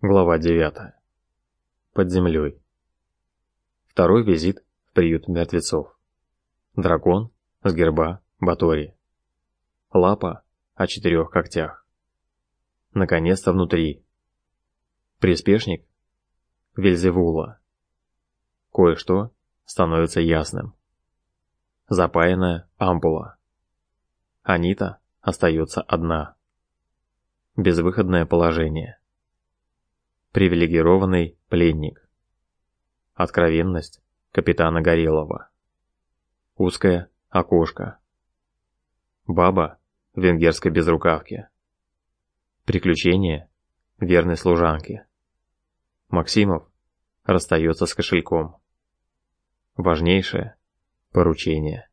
Глава 9. Под землей. Второй визит в приют мертвецов. Дракон с герба Батори. Лапа о четырех когтях. Наконец-то внутри. Приспешник Вельзевула. Кое-что становится ясным. Запаянная ампула. Анита остается одна. Безвыходное положение. Привилегированный пленник. Откровенность капитана Горелова. Узкое окошко. Баба в венгерской безрукавке. Приключения верной служанки. Максимов расстается с кошельком. Важнейшее поручение.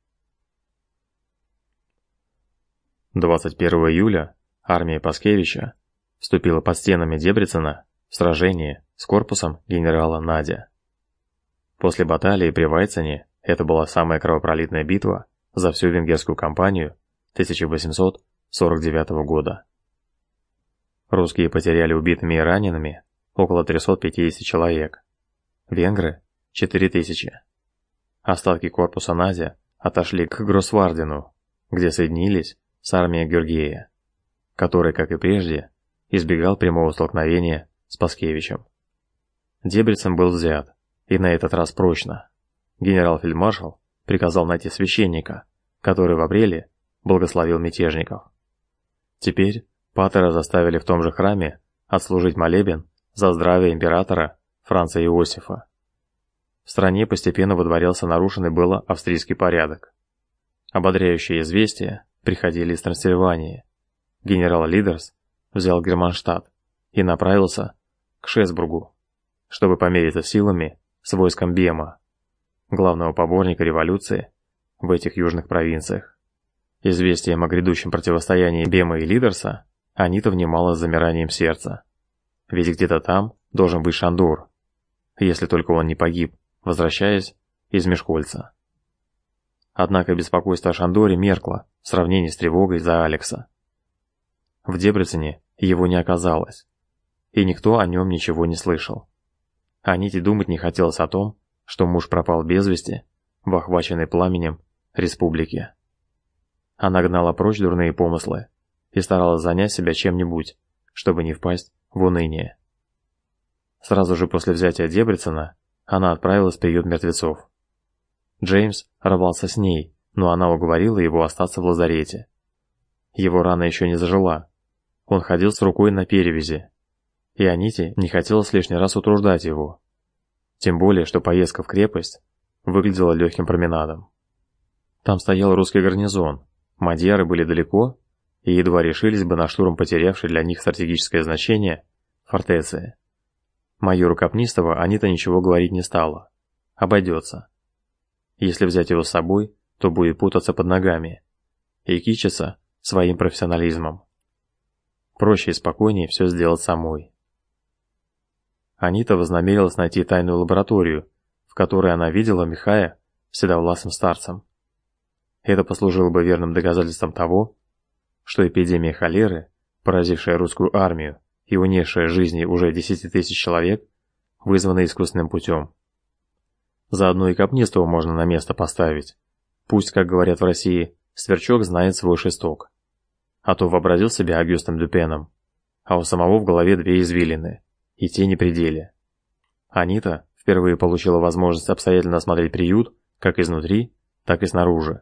21 июля армия Паскевича вступила под стенами Дебрецена в сражении с корпусом генерала Надя. После баталии при Вайцене это была самая кровопролитная битва за всю венгерскую кампанию 1849 года. Русские потеряли убитыми и ранеными около 350 человек, венгры – 4000. Остатки корпуса Надя отошли к Гроссвардену, где соединились с армией Георгия, который, как и прежде, избегал прямого столкновения с Паскевичем. Дебрецен был взят, и на этот раз прочно. Генерал-фельдмаршал приказал найти священника, который в апреле благословил мятежников. Теперь Паттера заставили в том же храме отслужить молебен за здравие императора Франца Иосифа. В стране постепенно выдворялся нарушенный было австрийский порядок. Ободряющие известия приходили из Трансильвании. Генерал Лидерс взял Германштадт, и направился к Шесбургу, чтобы помериться силами с войском Бема, главного поборника революции в этих южных провинциях. Известием о грядущем противостоянии Бема и Лидерса Анита внимала с замиранием сердца. Ведь где-то там должен быть Шандур, если только он не погиб, возвращаясь из Мешкольца. Однако беспокойство о Шандоре меркло в сравнении с тревогой за Алекса. В Дебрецене его не оказалось и никто о нем ничего не слышал. Аните думать не хотелось о том, что муж пропал без вести в охваченной пламенем республике. Она гнала прочь дурные помыслы и старалась занять себя чем-нибудь, чтобы не впасть в уныние. Сразу же после взятия Дебрицена она отправилась в приют мертвецов. Джеймс рвался с ней, но она уговорила его остаться в лазарете. Его рана еще не зажила. Он ходил с рукой на перевязи, и Аните не хотелось лишний раз утруждать его. Тем более, что поездка в крепость выглядела легким променадом. Там стоял русский гарнизон, мадьяры были далеко и едва решились бы на штурм потерявшей для них стратегическое значение фортеции. Майору Капнистова Анита ничего говорить не стала. Обойдется. Если взять его с собой, то будет путаться под ногами и кичиться своим профессионализмом. Проще и спокойнее все сделать самой. Анита вознамерилась найти тайную лабораторию, в которой она видела Михая седовласым старцем. Это послужило бы верным доказательством того, что эпидемия холеры, поразившая русскую армию и унесшая жизни уже 10 тысяч человек, вызвана искусственным путем. Заодно и Капнистого можно на место поставить. Пусть, как говорят в России, сверчок знает свой шесток. А то вообразил себя Агюстом Дюпеном, а у самого в голове две извилины – и те не пределе. Анита впервые получила возможность обстоятельно осмотреть приют как изнутри, так и снаружи.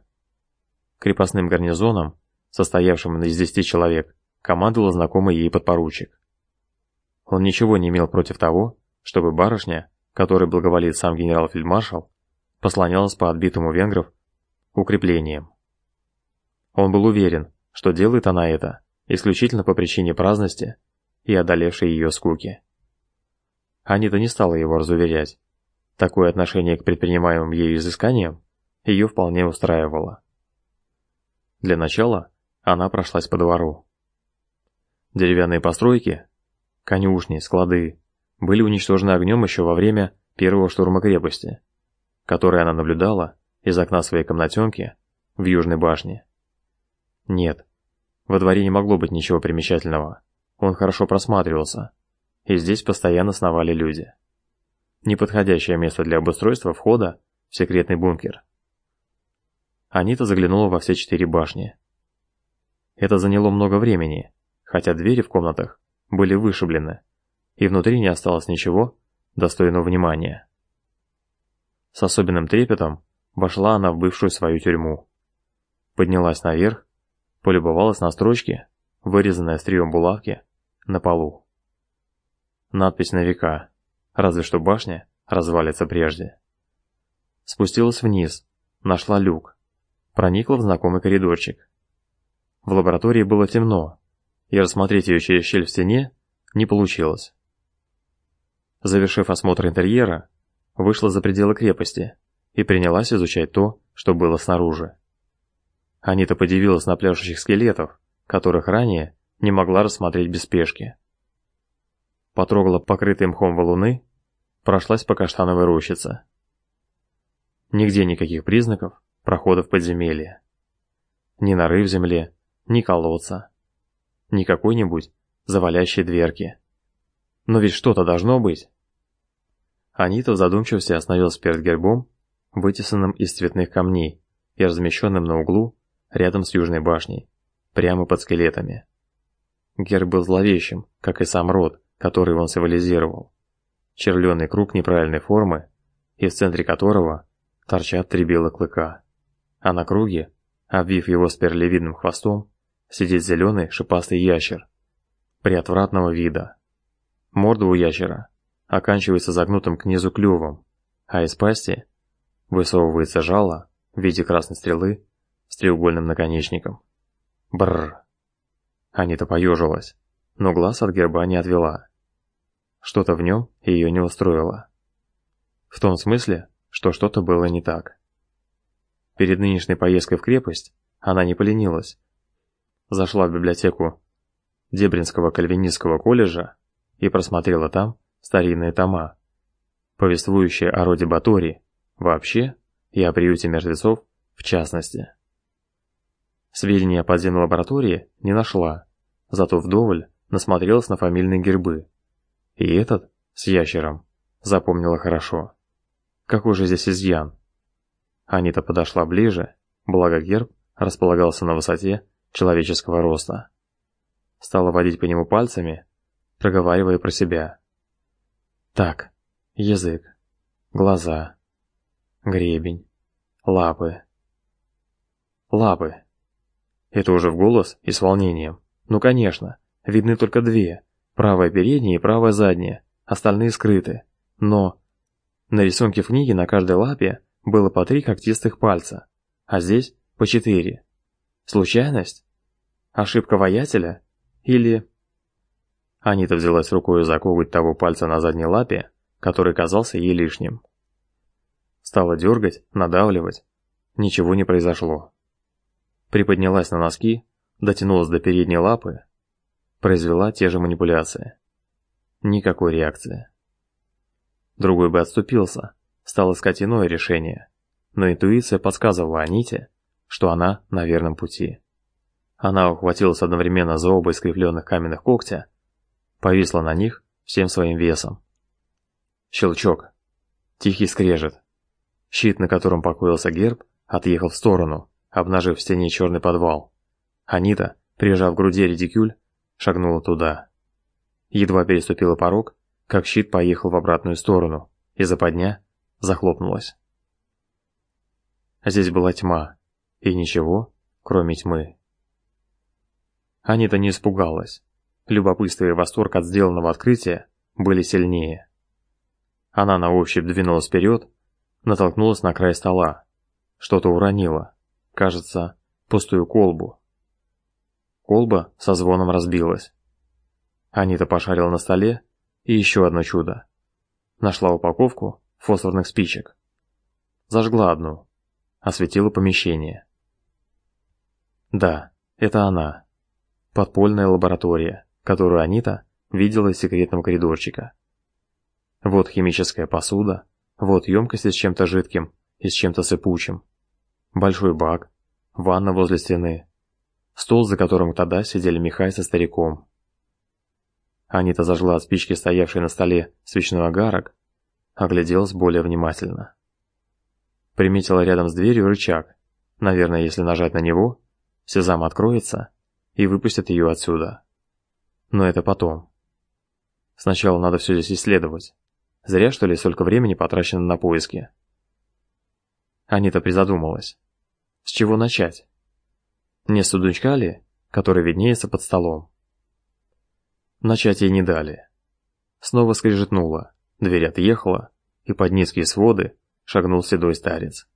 Крепостным гарнизоном, состоявшим из 10 человек, командовал знакомый ей подпоручик. Он ничего не имел против того, чтобы барышня, которой благоволит сам генерал-фельдмаршал, послонялась по отбитому венгров укреплениям. Он был уверен, что делает она это исключительно по причине праздности и одолевшей ее скуки. Анита не стала его разуверять. Такое отношение к предпринимаемым ею изысканиям ее вполне устраивало. Для начала она прошлась по двору. Деревянные постройки, конюшни, склады были уничтожены огнем еще во время первого штурма крепости, который она наблюдала из окна своей комнатенки в южной башне. Нет, во дворе не могло быть ничего примечательного. Он хорошо просматривался, и здесь постоянно сновали люди. Неподходящее место для обустройства входа в секретный бункер. Анита заглянула во все четыре башни. Это заняло много времени, хотя двери в комнатах были вышиблены, и внутри не осталось ничего достойного внимания. С особенным трепетом вошла она в бывшую свою тюрьму. Поднялась наверх, полюбовалась на строчки, вырезанные острием булавки, на полу. Надпись на века, разве что башня развалится прежде. Спустилась вниз, нашла люк, проникла в знакомый коридорчик. В лаборатории было темно, и рассмотреть ее через щель в стене не получилось. Завершив осмотр интерьера, вышла за пределы крепости и принялась изучать то, что было снаружи. Анита подивилась на пляшущих скелетов, которых ранее не могла рассмотреть без спешки. Потрогала покрытые мхом валуны, прошлась по каштановой рощице. Нигде никаких признаков прохода в подземелье. Ни норы в земле, ни колодца, ни какой-нибудь завалящей дверки. Но ведь что-то должно быть. Анита в задумчивости остановилась перед гербом, вытесанным из цветных камней и размещенным на углу рядом с южной башней, прямо под скелетами. Герб был зловещим, как и сам род, который он символизировал. Червленый круг неправильной формы, и в центре которого торчат три белых клыка. А на круге, обвив его сперлевидным хвостом, сидит зеленый шипастый ящер, приотвратного вида. Морда у ящера оканчивается загнутым к низу клювом, а из пасти высовывается жало в виде красной стрелы с треугольным наконечником. Бррр. Анита поежилась, но глаз от герба не отвела. Что-то в нем ее не устроило. В том смысле, что что-то было не так. Перед нынешней поездкой в крепость она не поленилась. Зашла в библиотеку Дебринского кальвинистского колледжа и просмотрела там старинные тома, повествующие о роде Батори вообще и о приюте мертвецов в частности. Сведения о подземной лаборатории не нашла, зато вдоволь насмотрелась на фамильные гербы. И этот, с ящером, запомнила хорошо. Какой же здесь изъян? Анита подошла ближе, благо герб располагался на высоте человеческого роста. Стала водить по нему пальцами, проговаривая про себя. Так, язык, глаза, гребень, лапы. Лапы. Это уже в голос и с волнением. Ну, конечно, видны только две. Правая передняя и правая задняя, остальные скрыты. Но на рисунке в книге на каждой лапе было по три когтистых пальца, а здесь по четыре. Случайность? Ошибка воятеля? Или... Анита взялась рукой за коготь того пальца на задней лапе, который казался ей лишним. Стала дергать, надавливать. Ничего не произошло. Приподнялась на носки, дотянулась до передней лапы, произвела те же манипуляции. Никакой реакции. Другой бы отступился, стал искать иное решение, но интуиция подсказывала Аните, что она на верном пути. Она ухватилась одновременно за оба искривленных каменных когтя, повисла на них всем своим весом. Щелчок. Тихий скрежет. Щит, на котором покоился герб, отъехал в сторону, обнажив в стене черный подвал. Анита, прижав к груди редикюль, шагнула туда. Едва переступила порог, как щит поехал в обратную сторону, и западня захлопнулась. Здесь была тьма, и ничего, кроме тьмы. Анита не испугалась. Любопытство и восторг от сделанного открытия были сильнее. Она на ощупь двинулась вперед, натолкнулась на край стола. Что-то уронила. Кажется, пустую колбу. Колба со звоном разбилась. Анита пошарила на столе, и еще одно чудо. Нашла упаковку фосфорных спичек. Зажгла одну. Осветила помещение. Да, это она. Подпольная лаборатория, которую Анита видела из секретного коридорчика. Вот химическая посуда, вот емкость с чем-то жидким и с чем-то сыпучим. Большой бак, ванна возле стены, стол, за которым тогда сидели Михай со стариком. Анита зажгла от спички, стоявшей на столе, свечной огарок, огляделась более внимательно. Приметила рядом с дверью рычаг. Наверное, если нажать на него, сезам откроется и выпустит ее отсюда. Но это потом. Сначала надо все здесь исследовать. Зря, что ли, столько времени потрачено на поиски. Анита призадумалась. С чего начать? Не сундучка который виднеется под столом? Начать ей не дали. Снова скрежетнуло, дверь отъехала, и под низкие своды шагнул седой старец.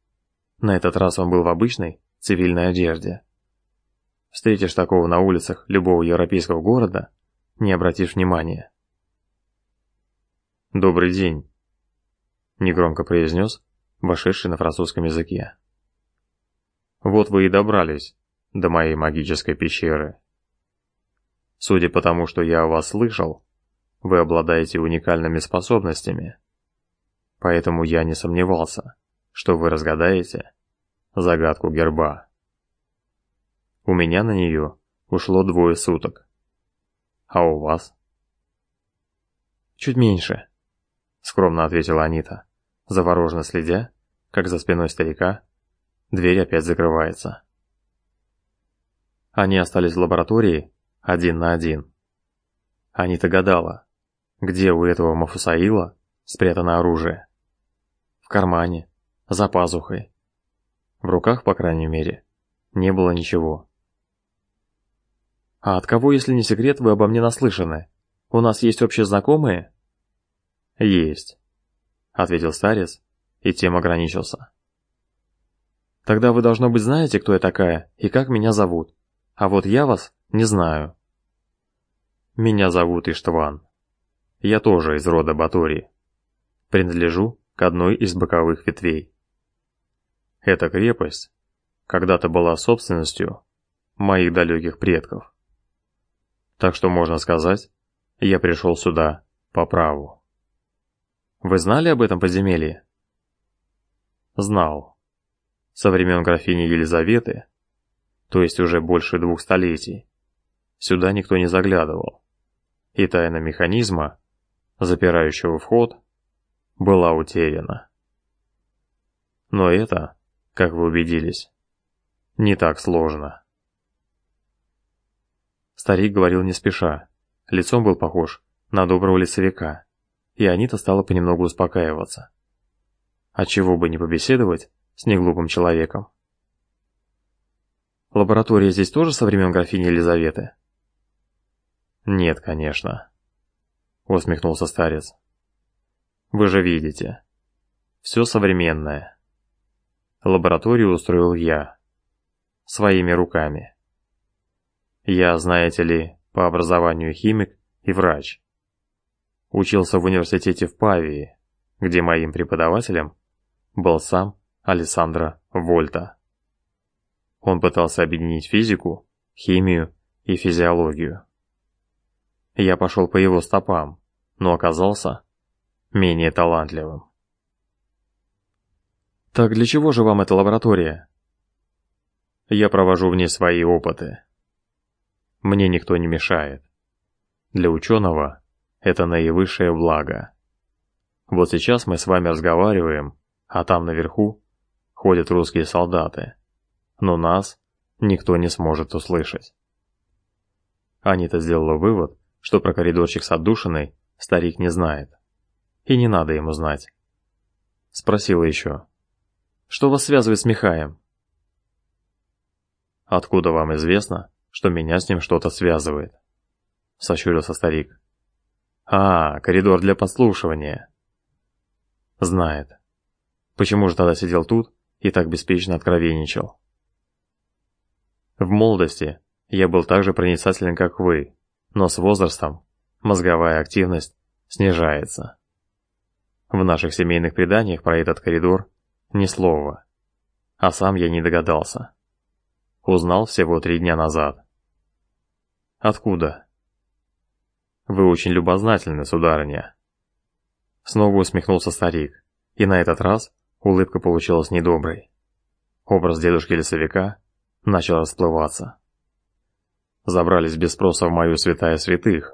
На этот раз он был в обычной, цивильной одежде. Встретишь такого на улицах любого европейского города, не обратишь внимания. «Добрый день», — негромко произнес, вошедший на французском языке. «Вот вы и добрались до моей магической пещеры. Судя по тому, что я о вас слышал, вы обладаете уникальными способностями, поэтому я не сомневался, что вы разгадаете загадку герба. У меня на нее ушло двое суток. А у вас? Чуть меньше, скромно ответила Анита, завороженно следя, как за спиной старика дверь опять закрывается. Они остались в лаборатории один на один. Анита гадала, где у этого Мафусаила спрятано оружие. В кармане, за пазухой. В руках, по крайней мере, не было ничего. «А от кого, если не секрет, вы обо мне наслышаны? У нас есть общие знакомые?» «Есть», — ответил старец, и тем ограничился. «Тогда вы, должно быть, знаете, кто я такая и как меня зовут. А вот я вас не знаю». «Меня зовут Иштван. Я тоже из рода Батори. Принадлежу к одной из боковых ветвей. Эта крепость когда-то была собственностью моих далеких предков. Так что можно сказать, я пришел сюда по праву. Вы знали об этом подземелье? Знал. Со времен графини Елизаветы, то есть уже больше двух столетий, сюда никто не заглядывал. И тайна механизма, запирающего вход, была утеряна. Но это, как вы убедились, не так сложно. Старик говорил не спеша. Лицом был похож на доброго лесовика, и Анита стала понемногу успокаиваться. А чего бы не побеседовать с неглупым человеком? Лаборатория здесь тоже со времен графини Елизаветы? Нет, конечно. Усмехнулся старец. Вы же видите. Все современное. Лабораторию устроил я. Своими руками. Я, знаете ли, по образованию химик и врач. Учился в университете в Павии, где моим преподавателем был сам Алессандро Вольта. Он пытался объединить физику, химию и физиологию. Я пошел по его стопам, но оказался менее талантливым. Так для чего же вам эта лаборатория? Я провожу в ней свои опыты. Мне никто не мешает. Для ученого это наивысшее благо. Вот сейчас мы с вами разговариваем, а там наверху ходят русские солдаты. Но нас никто не сможет услышать. Анита сделала вывод, что про коридорчик с отдушиной старик не знает. И не надо ему знать. Спросила еще. «Что вас связывает с Михаем?» «Откуда вам известно, что меня с ним что-то связывает. Сощурился старик. А, коридор для подслушивания. Знает. Почему же тогда сидел тут и так беспечно откровенничал? В молодости я был так же проницателен, как вы, но с возрастом мозговая активность снижается. В наших семейных преданиях про этот коридор ни слова, а сам я не догадался. Узнал всего три дня назад. Откуда? Вы очень любознательны, сударыня. Снова усмехнулся старик, и на этот раз улыбка получилась недоброй. Образ дедушки лесовика начал расплываться. Забрались без спроса в мою святая святых.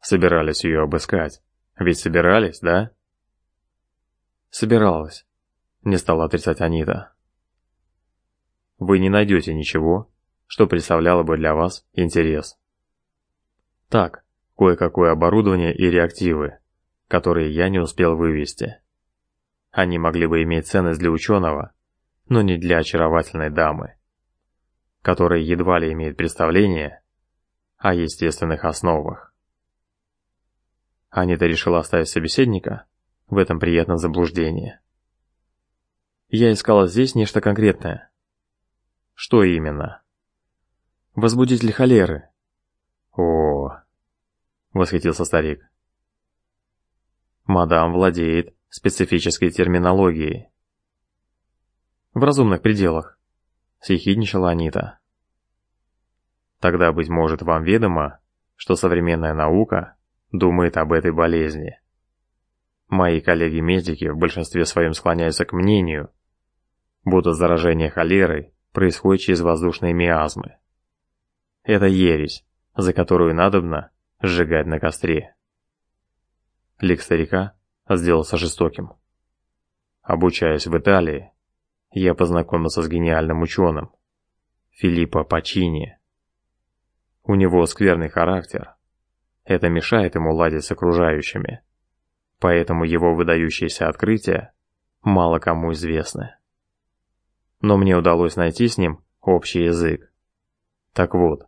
Собирались ее обыскать. Ведь собирались, да? Собиралась. Не стала отрицать Анита. Вы не найдете ничего, что представляло бы для вас интерес. Так, кое-какое оборудование и реактивы, которые я не успел вывести. Они могли бы иметь ценность для ученого, но не для очаровательной дамы, которая едва ли имеет представление о естественных основах. Анита решила оставить собеседника в этом приятном заблуждении. Я искала здесь нечто конкретное. Что именно? Возбудитель холеры. О, восхитился старик. Мадам владеет специфической терминологией. В разумных пределах, съехидничала Анита. Тогда, быть может, вам ведомо, что современная наука думает об этой болезни. Мои коллеги-медики в большинстве своем склоняются к мнению, будто заражение холерой происходит через воздушные миазмы. Это ересь, за которую надобно сжигать на костре. Лик старика сделался жестоким. Обучаясь в Италии, я познакомился с гениальным ученым, Филиппо Пачини. У него скверный характер. Это мешает ему ладить с окружающими. Поэтому его выдающиеся открытия мало кому известны. Но мне удалось найти с ним общий язык. Так вот,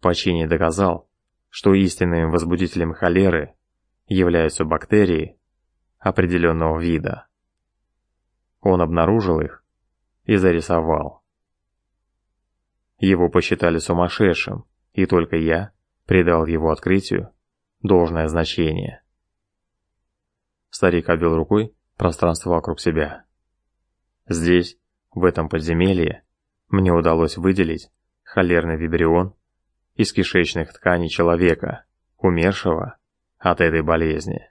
Пачини доказал, что истинным возбудителем холеры являются бактерии определенного вида. Он обнаружил их и зарисовал. Его посчитали сумасшедшим, и только я придал его открытию должное значение. Старик обвел рукой пространство вокруг себя. Здесь, в этом подземелье, мне удалось выделить холерный вибрион из кишечных тканей человека, умершего от этой болезни.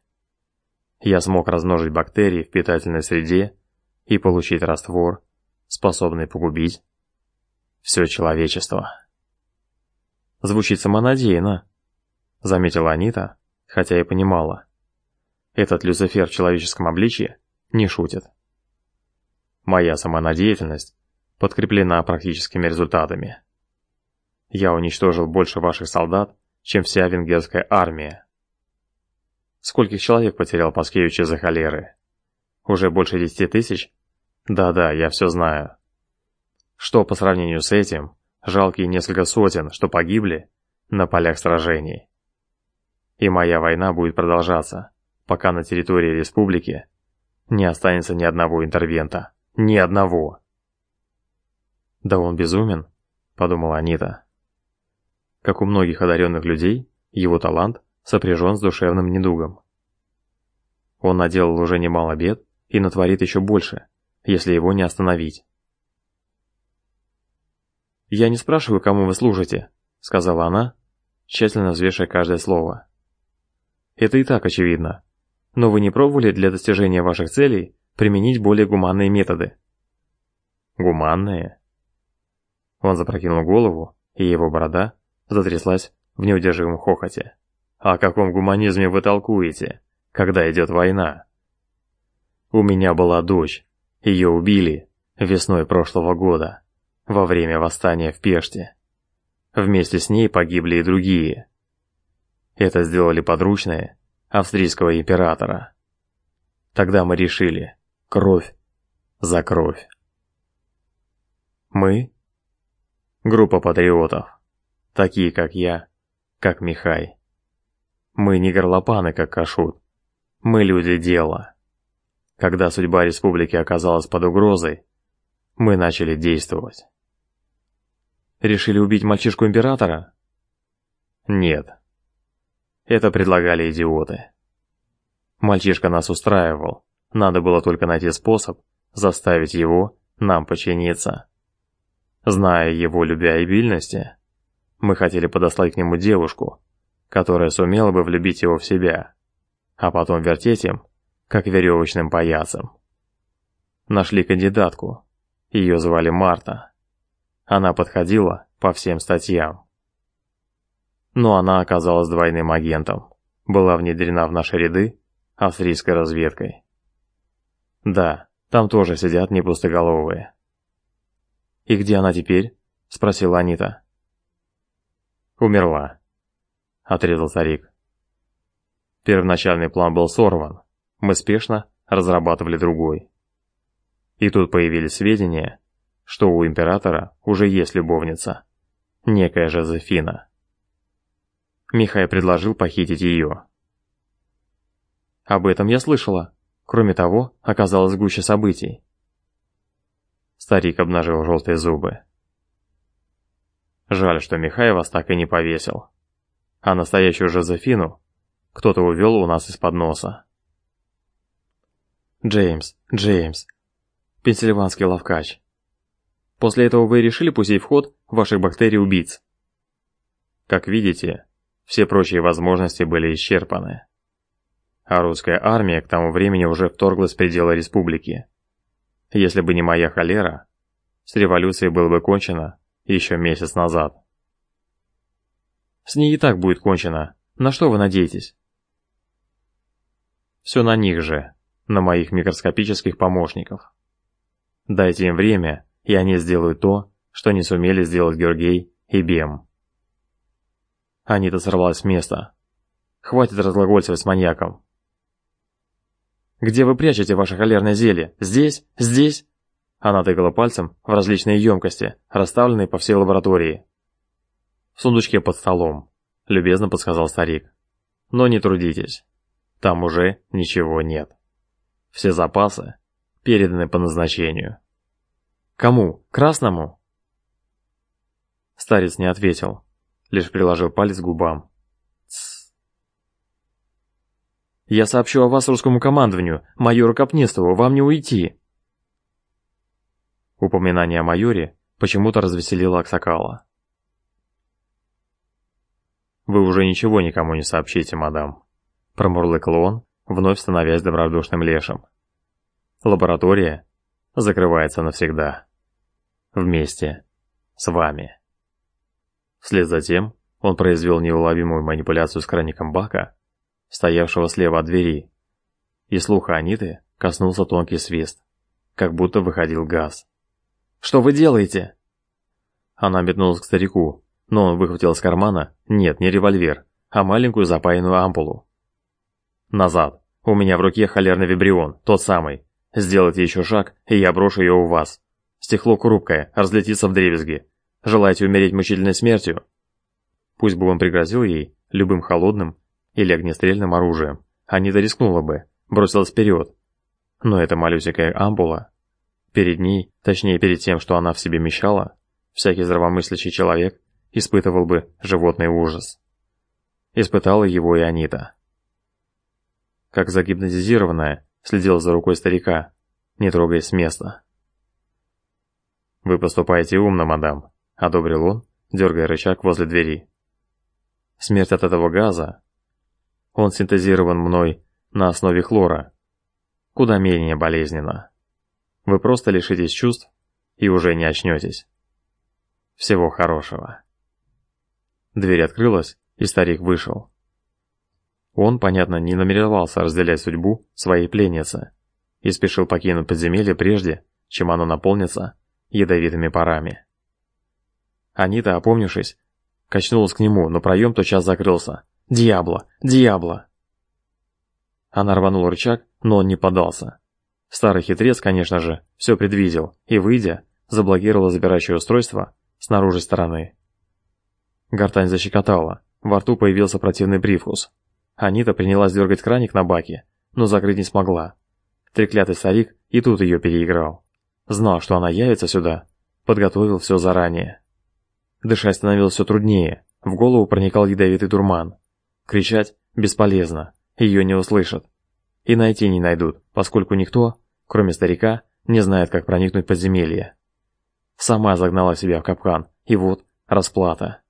Я смог размножить бактерии в питательной среде и получить раствор, способный погубить все человечество. Звучит самонадеянно, заметила Анита, хотя и понимала. Этот Люцифер в человеческом обличье не шутит. Моя самонадеятельность подкреплена практическими результатами. Я уничтожил больше ваших солдат, чем вся венгерская армия. Скольких человек потерял Паскевич из-за холеры? Уже больше десяти тысяч? Да-да, я все знаю. Что по сравнению с этим, жалкие несколько сотен, что погибли на полях сражений. И моя война будет продолжаться, пока на территории республики не останется ни одного интервента. Ни одного. Да он безумен, подумала Анита. Как у многих одаренных людей, его талант сопряжен с душевным недугом. Он наделал уже немало бед и натворит еще больше, если его не остановить. «Я не спрашиваю, кому вы служите», — сказала она, тщательно взвешивая каждое слово. «Это и так очевидно. Но вы не пробовали для достижения ваших целей применить более гуманные методы?» «Гуманные?» Он запрокинул голову, и его борода затряслась в неудержимом хохоте. «О каком гуманизме вы толкуете, когда идет война?» «У меня была дочь. Ее убили весной прошлого года, во время восстания в Пеште. Вместе с ней погибли и другие. Это сделали подручные австрийского императора. Тогда мы решили, кровь за кровь. Мы – группа патриотов, такие как я, как Михай. Мы не горлопаны, как Кашут. Мы люди дела. Когда судьба республики оказалась под угрозой, мы начали действовать. Решили убить мальчишку императора? Нет. Это предлагали идиоты. Мальчишка нас устраивал. Надо было только найти способ заставить его нам подчиниться. Зная его любвеобильности, мы хотели подослать к нему девушку, которая сумела бы влюбить его в себя, а потом вертеть им, как веревочным паяцем. Нашли кандидатку. Ее звали Марта. Она подходила по всем статьям. Но она оказалась двойным агентом. была внедрена в наши ряды австрийской разведкой. Да, там тоже сидят не пустоголовые. «И где она теперь?» – спросила Анита. «Умерла», – отрезал старик. Первоначальный план был сорван. Мы спешно разрабатывали другой. И тут появились сведения, что у императора уже есть любовница, некая Жозефина. Михай предложил похитить ее. Об этом я слышала. Кроме того, оказалось гуще событий. Старик обнажил желтые зубы. Жаль, что Михай вас так и не повесил. А настоящую Жозефину кто-то увел у нас из-под носа. Джеймс, Джеймс, пенсильванский ловкач. После этого вы решили пустить в ход ваших бактерий-убийц? Как видите, все прочие возможности были исчерпаны. А русская армия к тому времени уже вторглась в пределы республики. Если бы не моя холера, с революцией было бы кончено еще месяц назад. С ней и так будет кончено. На что вы надеетесь? Все на них же, на моих микроскопических помощников. Дайте им время, и они сделают то, что не сумели сделать Георгий и Бем. Анита сорвалась с места. Хватит разглагольствовать с маньяком. «Где вы прячете ваше холерное зелье? Здесь? Здесь?» Она тыкала пальцем в различные емкости, расставленные по всей лаборатории. «В сундучке под столом», — любезно подсказал старик. «Но не трудитесь. Там уже ничего нет. Все запасы переданы по назначению. Кому? Красному? Старец не ответил, лишь приложил палец к губам. Тс. Я сообщу о вас русскому командованию, майору Капнистову, вам не уйти. Упоминание о майоре почему-то развеселило Аксакала. «Вы уже ничего никому не сообщите, мадам», промурлыкал он, вновь становясь добродушным лешим. Лаборатория закрывается навсегда. Вместе с вами. Вслед за тем он произвел неуловимую манипуляцию с краником бака, стоявшего слева от двери, и слуха Аниты коснулся тонкий свист, как будто выходил газ. «Что вы делаете?» Она метнулась к старику, но он выхватил из кармана, нет, не револьвер, а маленькую запаянную ампулу. Назад. У меня в руке холерный вибрион, тот самый. Сделайте еще шаг, и я брошу ее у вас. Стекло хрупкое, разлетится в дребезги. Желаете умереть мучительной смертью? Пусть бы он пригрозил ей любым холодным или огнестрельным оружием. Анита рискнула бы, бросилась вперед. Но эта малюсенькая ампула... Перед ней, точнее перед тем, что она в себе мещала, всякий здравомыслящий человек испытывал бы животный ужас. Испытала его и Анита как загипнотизированная, следила за рукой старика, не трогаясь с места. «Вы поступаете умно, мадам», — одобрил он, дергая рычаг возле двери. «Смерть от этого газа, он синтезирован мной на основе хлора, куда менее болезненно. Вы просто лишитесь чувств и уже не очнетесь. Всего хорошего». Дверь открылась, и старик вышел. Он, понятно, не намеревался разделять судьбу своей пленницы и спешил покинуть подземелье прежде, чем оно наполнится ядовитыми парами. Анита, опомнившись, качнулась к нему, но проем тотчас закрылся. «Диабло! Диабло!» Она рванула рычаг, но он не поддался. Старый хитрец, конечно же, все предвидел и, выйдя, заблокировал забирающее устройство снаружи стороны. Гортань защекотала, во рту появился противный привкус. Анита принялась дергать краник на баке, но закрыть не смогла. Треклятый старик и тут ее переиграл. Знал, что она явится сюда, подготовил все заранее. Дышать становилось все труднее, в голову проникал ядовитый дурман. Кричать бесполезно, ее не услышат. И найти не найдут, поскольку никто, кроме старика, не знает, как проникнуть в подземелье. Сама загнала себя в капкан, и вот расплата.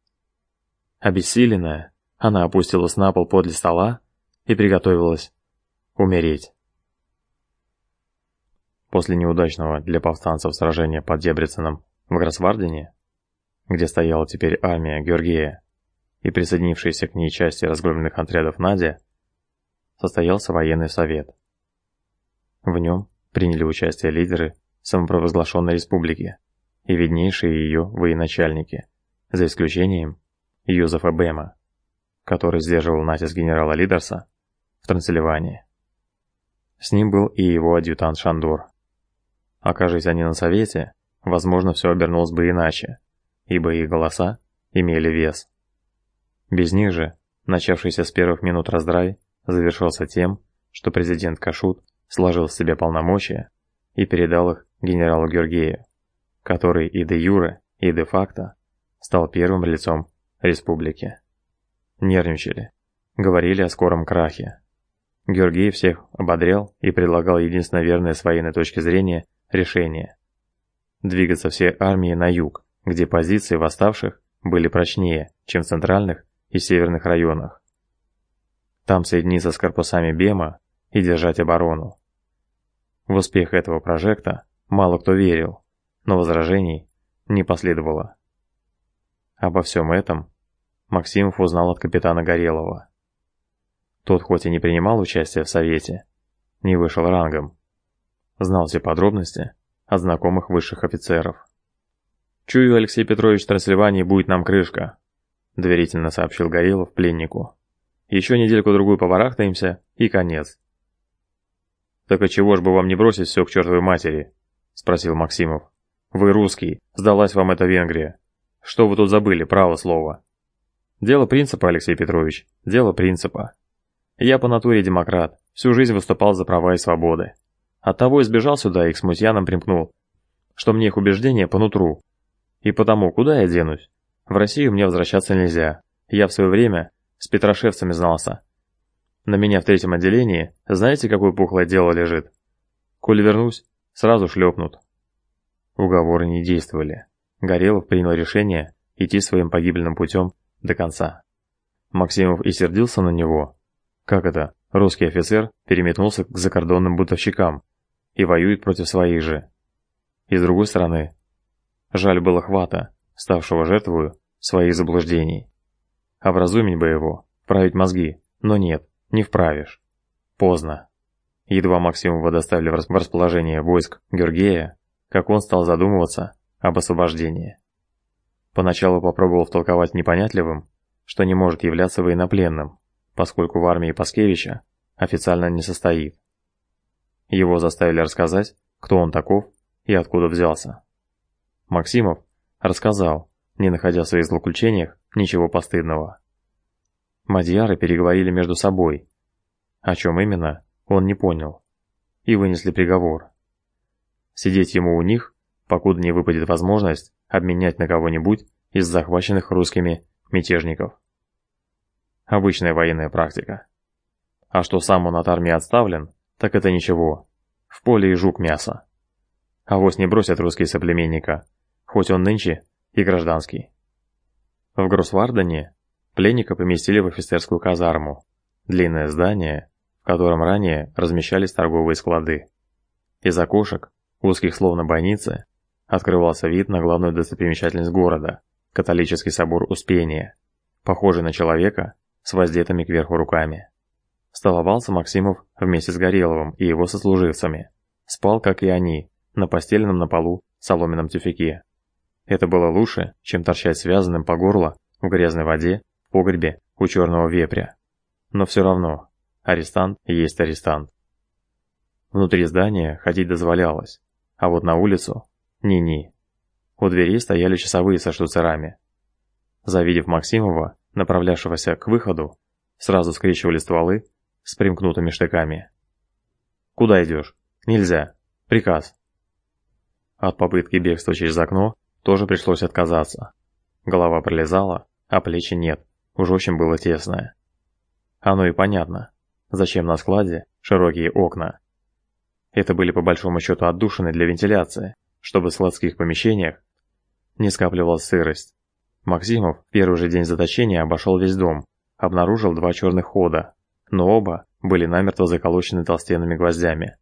Обессиленная, она опустилась на пол подле стола и приготовилась умереть. После неудачного для повстанцев сражения под Дебриценом в Гросвардене, где стояла теперь армия Георгия и присоединившиеся к ней части разгромленных отрядов Надя, состоялся военный совет. В нем приняли участие лидеры самопровозглашенной республики и виднейшие ее военачальники, за исключением Юзефа Бема, который сдерживал натиск генерала Лидерса в Трансильвании. С ним был и его адъютант Шандор. Окажись они на совете, возможно, все обернулось бы иначе, ибо их голоса имели вес. Без них же, начавшийся с первых минут раздрай, завершился тем, что президент Кашут сложил в себе полномочия и передал их генералу Георгею, который и де юре, и де факто стал первым лицом республики. Нервничали, говорили о скором крахе. Георгий всех ободрял и предлагал единственно верное с военной точки зрения решение. Двигаться всей армией на юг, где позиции восставших были прочнее, чем в центральных и северных районах. Там соединиться с корпусами Бема и держать оборону. В успех этого прожекта мало кто верил, но возражений не последовало. Обо всем этом Максимов узнал от капитана Горелова. Тот хоть и не принимал участия в совете, не вышел рангом, знал все подробности от знакомых высших офицеров. «Чую, Алексей Петрович, Трансильвании будет нам крышка», доверительно сообщил Горелов пленнику. «Еще недельку-другую побарахтаемся, и конец. «Так а чего ж бы вам не бросить все к чертовой матери?» – спросил Максимов. «Вы русский, сдалась вам эта Венгрия. Что вы тут забыли, право слово?» «Дело принципа, Алексей Петрович, дело принципа. Я по натуре демократ, всю жизнь выступал за права и свободы. Оттого избежал сюда и к смутьянам примкнул, что мне их убеждения по нутру. И потому, куда я денусь? В Россию мне возвращаться нельзя. Я в свое время с петрошевцами знался, на меня в третьем отделении, знаете, какое пухлое дело лежит? Коль вернусь, сразу шлепнут. Уговоры не действовали. Горелов принял решение идти своим погибельным путем до конца. Максимов и сердился на него. Как это, русский офицер переметнулся к закордонным бутовщикам и воюет против своих же. И с другой стороны, жаль было хвата, ставшего жертвою своих заблуждений. Образумить бы его, править мозги, но нет. Не вправишь. Поздно. Едва Максимова доставили в расположение войск Георгия, как он стал задумываться об освобождении. Поначалу попробовал втолковать непонятливым, что не может являться военнопленным, поскольку в армии Паскевича официально не состоит. Его заставили рассказать, кто он таков и откуда взялся. Максимов рассказал, не находя в своих злоключениях ничего постыдного. Мадьяры переговорили между собой. О чем именно, он не понял. И вынесли приговор. Сидеть ему у них, покуда не выпадет возможность обменять на кого-нибудь из захваченных русскими мятежников. Обычная военная практика. А что сам он от армии отставлен, так это ничего. В поле и жук мясо. А вось не бросят русские соплеменника, хоть он нынче и гражданский. В Гроссвардене Пленника поместили в офицерскую казарму, длинное здание, в котором ранее размещались торговые склады. Из окошек, узких словно бойницы, открывался вид на главную достопримечательность города – католический собор Успения, похожий на человека с воздетыми кверху руками. Столовался Максимов вместе с Гореловым и его сослуживцами. Спал, как и они, на постеленном на полу соломенном тюфяке. Это было лучше, чем торчать связанным по горло в грязной воде в погребе у черного вепря. Но все равно, арестант есть арестант. Внутри здания ходить дозволялось, а вот на улицу – ни-ни. У дверей стояли часовые со штуцерами. Завидев Максимова, направлявшегося к выходу, сразу скрещивали стволы с примкнутыми штыками. «Куда идешь? Нельзя. Приказ». От попытки бегства через окно тоже пришлось отказаться. Голова пролезала, а плечи нет. Уж очень было тесно. Оно и понятно. Зачем на складе широкие окна? Это были по большому счету отдушины для вентиляции, чтобы в складских помещениях не скапливалась сырость. Максимов в первый же день заточения обошел весь дом, обнаружил два черных хода, но оба были намертво заколочены толстенными гвоздями.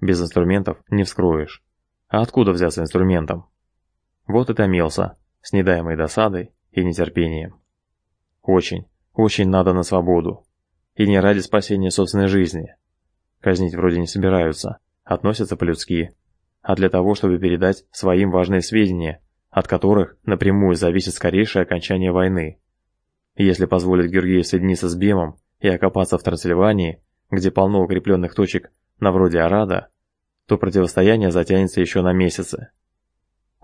Без инструментов не вскроешь. А откуда взяться инструментом? Вот и томился, с недаемой досадой и нетерпением. Очень, очень надо на свободу. И не ради спасения собственной жизни. Казнить вроде не собираются, относятся по-людски, а для того, чтобы передать своим важные сведения, от которых напрямую зависит скорейшее окончание войны. Если позволить Георгию соединиться с Бемом и окопаться в Трансильвании, где полно укрепленных точек на вроде Арада, то противостояние затянется еще на месяцы.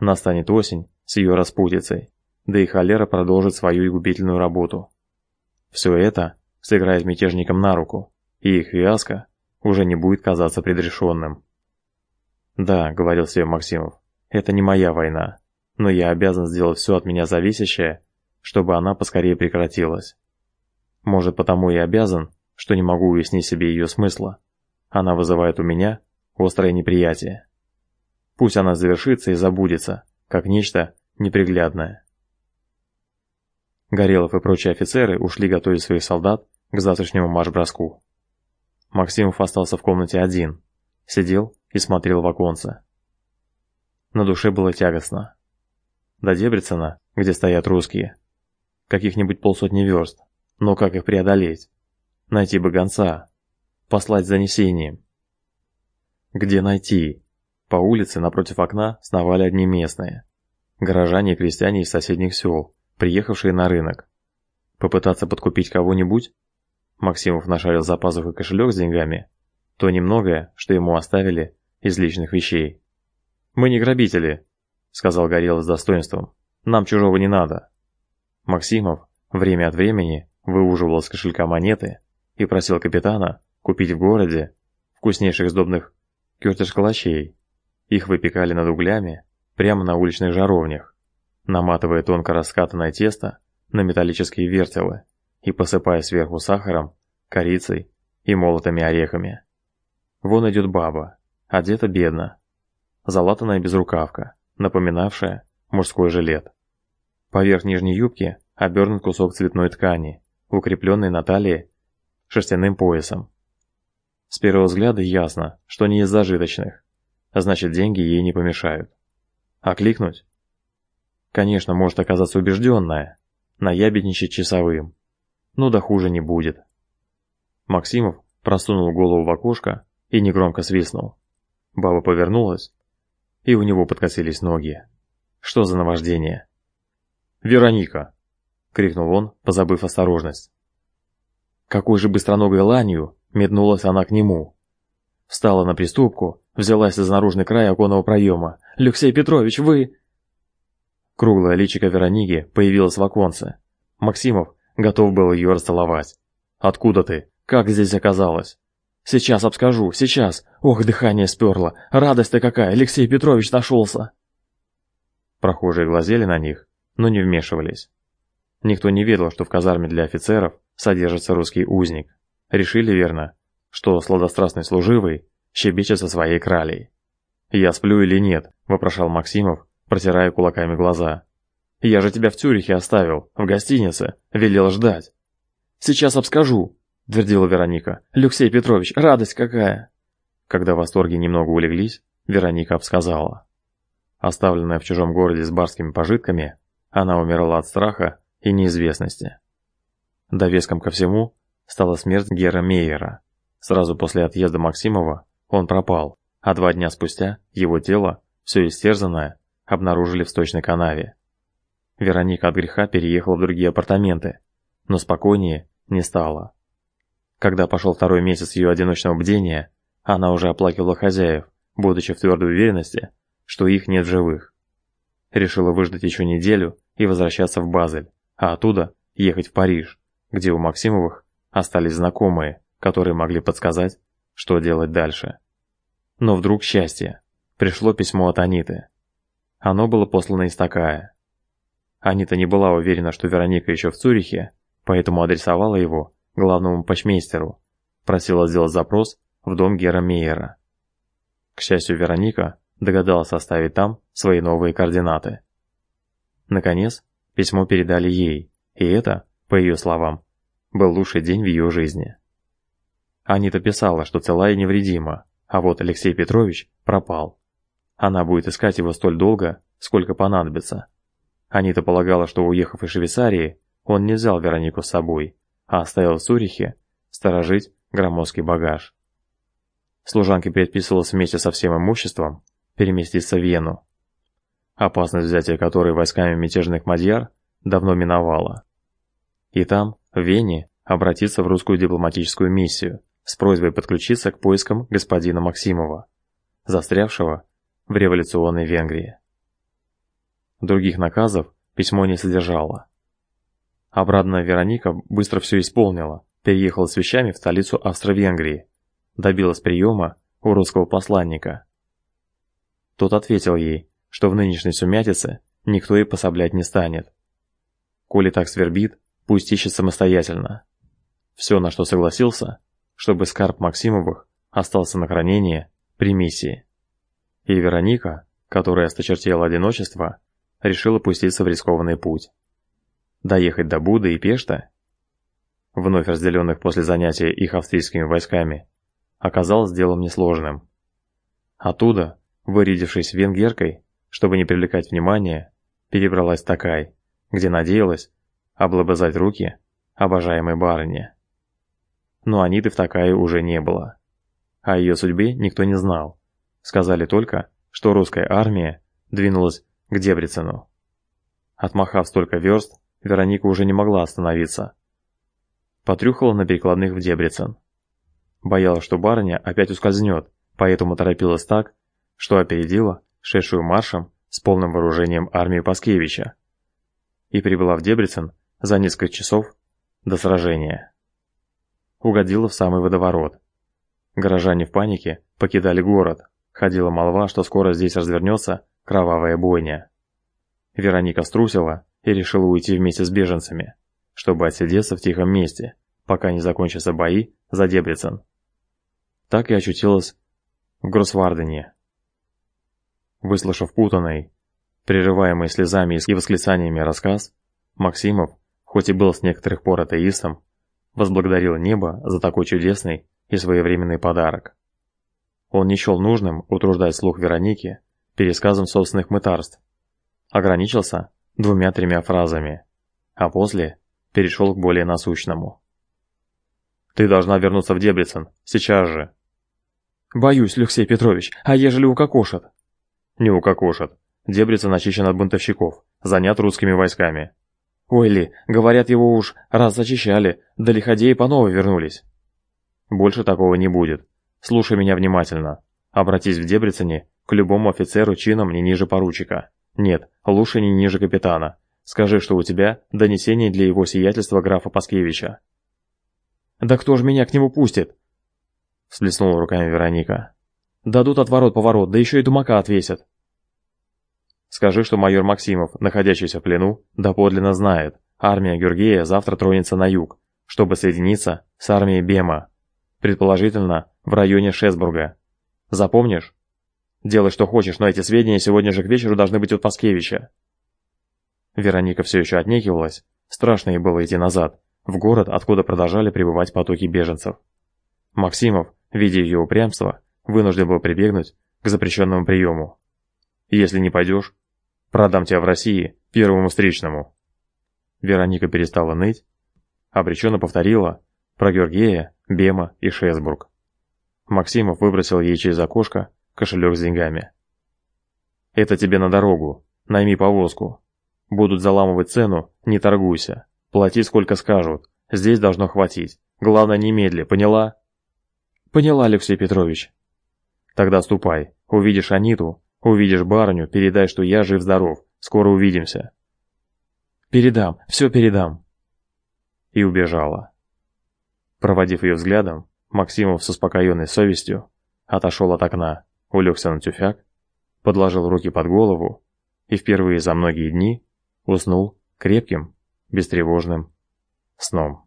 Настанет осень с ее распутицей, да и холера продолжит свою губительную работу. Все это сыграет мятежникам на руку, и их фиаско уже не будет казаться предрешенным. «Да», — говорил себе Максимов, — «это не моя война, но я обязан сделать все от меня зависящее, чтобы она поскорее прекратилась. Может, потому и обязан, что не могу уяснить себе ее смысла. Она вызывает у меня острое неприятие. Пусть она завершится и забудется, как нечто неприглядное. Горелов и прочие офицеры ушли готовить своих солдат к завтрашнему марш-броску. Максимов остался в комнате один, сидел и смотрел в оконце. На душе было тягостно. До Дебрецена, где стоят русские, каких-нибудь полсотни верст, но как их преодолеть? Найти бы гонца, послать занесением. Где найти? По улице напротив окна сновали одни местные. Горожане и крестьяне из соседних сел, приехавшие на рынок. Попытаться подкупить кого-нибудь? Максимов нашарил за пазухой кошелек с деньгами. То немногое, что ему оставили из личных вещей. «Мы не грабители», — сказал Горелов с достоинством. «Нам чужого не надо». Максимов время от времени выуживал из кошелька монеты и просил капитана купить в городе вкуснейших сдобных кертыш-калачей. Их выпекали над углями прямо на уличных жаровнях, наматывая тонко раскатанное тесто на металлические вертелы и посыпая сверху сахаром, корицей и молотыми орехами. Вон идет баба, одета бедно, залатанная безрукавка, напоминавшая мужской жилет. Поверх нижней юбки обернут кусок цветной ткани, укрепленный на талии шерстяным поясом. С первого взгляда ясно, что не из зажиточных, а значит деньги ей не помешают. А кликнуть? Конечно, может оказаться убежденная, наябедничать часовым. Ну да хуже не будет. Максимов просунул голову в окошко и негромко свистнул. Баба повернулась, и у него подкосились ноги. Что за наваждение? «Вероника!» — крикнул он, позабыв осторожность. Какой же быстроногой ланью метнулась она к нему. Встала на приступку, взялась за наружный край оконного проема. «Алексей Петрович, вы...» Круглая личико Вероники появилась в оконце. Максимов готов был ее расцеловать. «Откуда ты? Как здесь оказалось?» «Сейчас обскажу, сейчас! Ох, дыхание сперло! Радость-то какая! Алексей Петрович нашелся!» Прохожие глазели на них, но не вмешивались. Никто не ведал, что в казарме для офицеров содержится русский узник. Решили верно, что сладострастный служивый щебечет со своей кралей. «Я сплю или нет?» – вопрошал Максимов, протирая кулаками глаза. «Я же тебя в Цюрихе оставил, в гостинице, велел ждать». «Сейчас обскажу», – твердила Вероника. «Алексей Петрович, радость какая!» Когда восторги немного улеглись, Вероника обсказала. Оставленная в чужом городе с барскими пожитками, она умерла от страха и неизвестности. Довеском ко всему стала смерть Гера Мейера. Сразу после отъезда Максимова он пропал, а два дня спустя его тело, все истерзанное, обнаружили в сточной канаве. Вероника от греха переехала в другие апартаменты, но спокойнее не стало. Когда пошел второй месяц ее одиночного бдения, она уже оплакивала хозяев, будучи в твердой уверенности, что их нет в живых. Решила выждать еще неделю и возвращаться в Базель, а оттуда ехать в Париж, где у Максимовых остались знакомые, которые могли подсказать, что делать дальше. Но вдруг счастье. Пришло письмо от Аниты. Оно было послано из такая. Анита не была уверена, что Вероника еще в Цюрихе, поэтому адресовала его главному почмейстеру, просила сделать запрос в дом Гера Мейера. К счастью, Вероника догадалась оставить там свои новые координаты. Наконец, письмо передали ей, и это, по ее словам, был лучший день в ее жизни. Анита писала, что цела и невредима, а вот Алексей Петрович пропал. Она будет искать его столь долго, сколько понадобится. Анита полагала, что уехав из Швейцарии, он не взял Веронику с собой, а оставил в Цюрихе сторожить громоздкий багаж. Служанке предписывалось вместе со всем имуществом переместиться в Вену, опасность взятия которой войсками мятежных мадьяр давно миновала. И там, в Вене, обратиться в русскую дипломатическую миссию с просьбой подключиться к поискам господина Максимова, застрявшего в революционной Венгрии. Других наказов письмо не содержало. Обрадная Вероника быстро все исполнила, переехала с вещами в столицу Австро-Венгрии, добилась приема у русского посланника. Тот ответил ей, что в нынешней сумятице никто ей пособлять не станет. Коли так свербит, пусть ищет самостоятельно. Все, на что согласился, чтобы скарб Максимовых остался на хранение при миссии. И Вероника, которая осточертела одиночество, решила пуститься в рискованный путь. Доехать до Буды и Пешта, вновь разделенных после занятия их австрийскими войсками, оказалось делом несложным. Оттуда, вырядившись венгеркой, чтобы не привлекать внимания, перебралась в Такай, где надеялась облобызать руки обожаемой барыне. Но Аниты в Такае уже не было. О ее судьбе никто не знал. Сказали только, что русская армия двинулась к Дебрицену. Отмахав столько верст, Вероника уже не могла остановиться. Потрюхала на перекладных в Дебрицен. Боялась, что барыня опять ускользнет, поэтому торопилась так, что опередила шедшую маршем с полным вооружением армию Паскевича и прибыла в Дебрицен за несколько часов до сражения. Угодила в самый водоворот. Горожане в панике покидали город, ходила молва, что скоро здесь развернется кровавая бойня. Вероника струсила и решила уйти вместе с беженцами, чтобы отсидеться в тихом месте, пока не закончатся бои за Дебрицен. Так и очутилась в Гроссвардене. Выслушав путанный, прерываемый слезами и восклицаниями рассказ, Максимов, хоть и был с некоторых пор атеистом, возблагодарил небо за такой чудесный и своевременный подарок. Он не счел нужным утруждать слух Вероники пересказом собственных мытарств, ограничился двумя-тремя фразами, а после перешел к более насущному. «Ты должна вернуться в Дебрицен, сейчас же!» «Боюсь, Алексей Петрович, а ежели укокошат?» «Не укокошат. Дебрицен очищен от бунтовщиков, занят русскими войсками». «Ой ли, говорят, его уж раз зачищали, да лиходеи по новой вернулись». «Больше такого не будет. Слушай меня внимательно. Обратись в Дебрицене к любому офицеру чином не ниже поручика. Нет, лучше не ниже капитана. Скажи, что у тебя донесение для его сиятельства графа Паскевича. Да кто же меня к нему пустит? Всплеснула руками Вероника. Дадут отворот-поворот, да еще и думака отвесят. Скажи, что майор Максимов, находящийся в плену, доподлинно знает, армия Георгия завтра тронется на юг, чтобы соединиться с армией Бема, предположительно в районе Шесбурга. Запомнишь? Делай, что хочешь, но эти сведения сегодня же к вечеру должны быть у Паскевича. Вероника все еще отнекивалась. Страшно ей было идти назад, в город, откуда продолжали прибывать потоки беженцев. Максимов, видя ее упрямство, вынужден был прибегнуть к запрещенному приему. «Если не пойдешь, продам тебя в России первому встречному». Вероника перестала ныть, обреченно повторила про Георгия, Бема и Шесбург. Максимов выбросил ей через окошко кошелек с деньгами. «Это тебе на дорогу. Найми повозку. Будут заламывать цену, не торгуйся. Плати сколько скажут. Здесь должно хватить. Главное, немедли, поняла?» «Поняла, Алексей Петрович». «Тогда ступай. Увидишь Аниту, увидишь барыню, передай, что я жив-здоров. Скоро увидимся». «Передам, все передам». И убежала. Проводив ее взглядом, Максимов с успокоенной совестью отошел от окна, улегся на тюфяк, подложил руки под голову и впервые за многие дни уснул крепким, бестревожным сном.